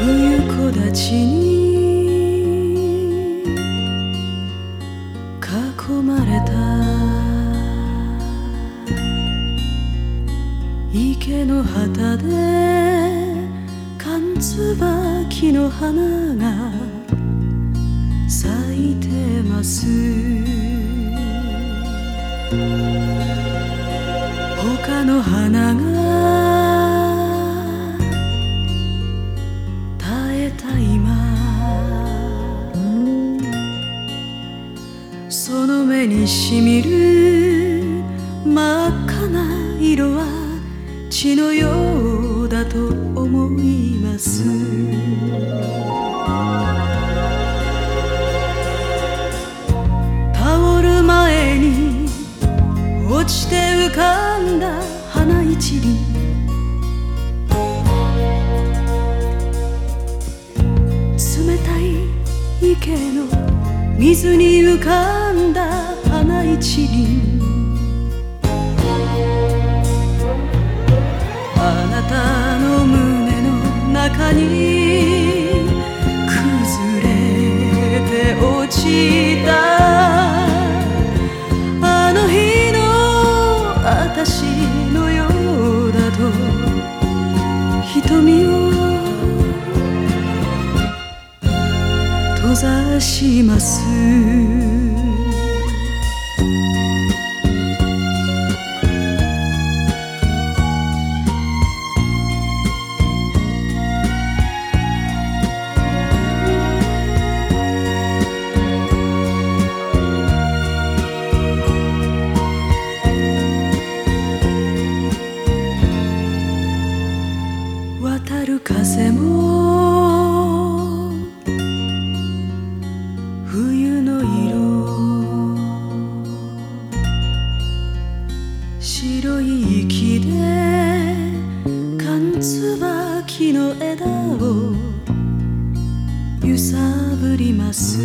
友達に囲まれた池の旗で缶椿の花が咲いてます。他の花がた今その目にしみる真っ赤な色は血のようだと思います。倒る前に落ちて浮かん水に浮かんだ花一輪。あなたの胸の中に崩れて落ちた。ざします。ります。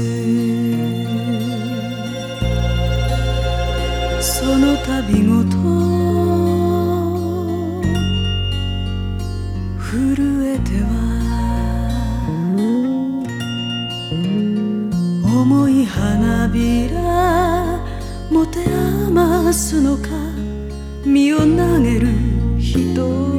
その度ごと震えては重い花びら持て余すのか身を投げる人。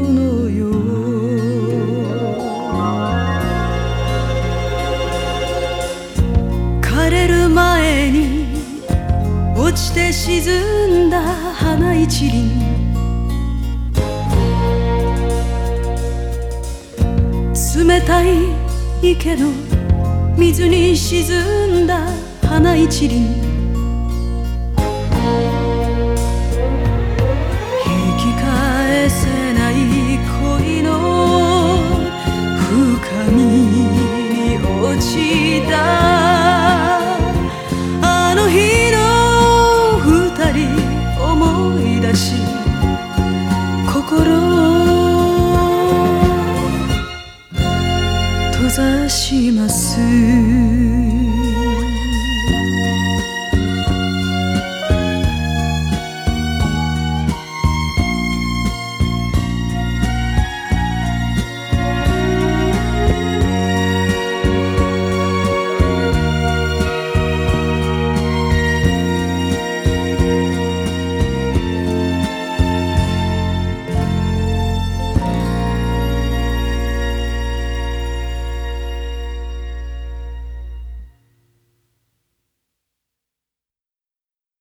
落ちて沈んだ花一輪。冷たい池の水に沈んだ花一輪。引き返せない恋の深みに落ちた心。閉ざします。